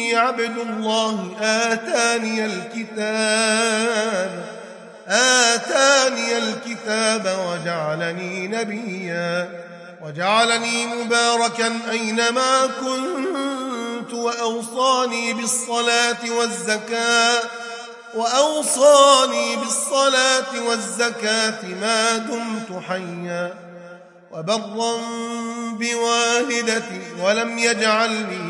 إني عبد الله آتاني الكتاب. آتاني الكتاب وجعلني نبيا. وجعلني مباركا أينما كنت وأوصاني بالصلاة والزكاة. وأوصاني بالصلاة والزكاة ما دمت حيا. وبرا بوالدتي ولم يجعلني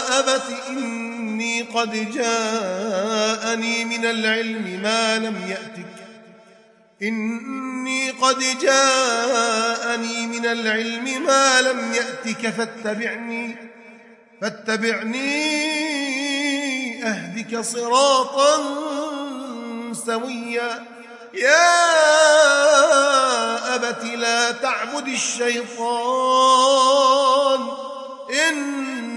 أبت إني قد جاءني من العلم ما لم يأتك. إني قد جاءني من العلم ما لم يأتك. فاتبعني فاتبعني أهدك صراطا سويا. يا أبت لا تعبد الشيطان.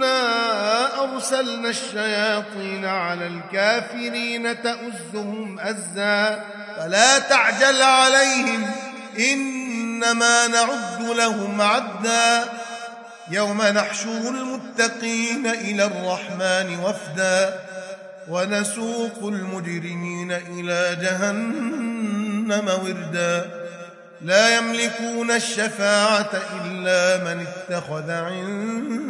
إنا أرسلنا الشياطين على الكافرين تؤزهم أزا فلا تعجل عليهم إنما نعد لهم عدا يوم نحشر المتقين إلى الرحمن وفدا ونسوق المجرمين إلى جهنم وردا لا يملكون الشفاعة إلا من اتخذ عند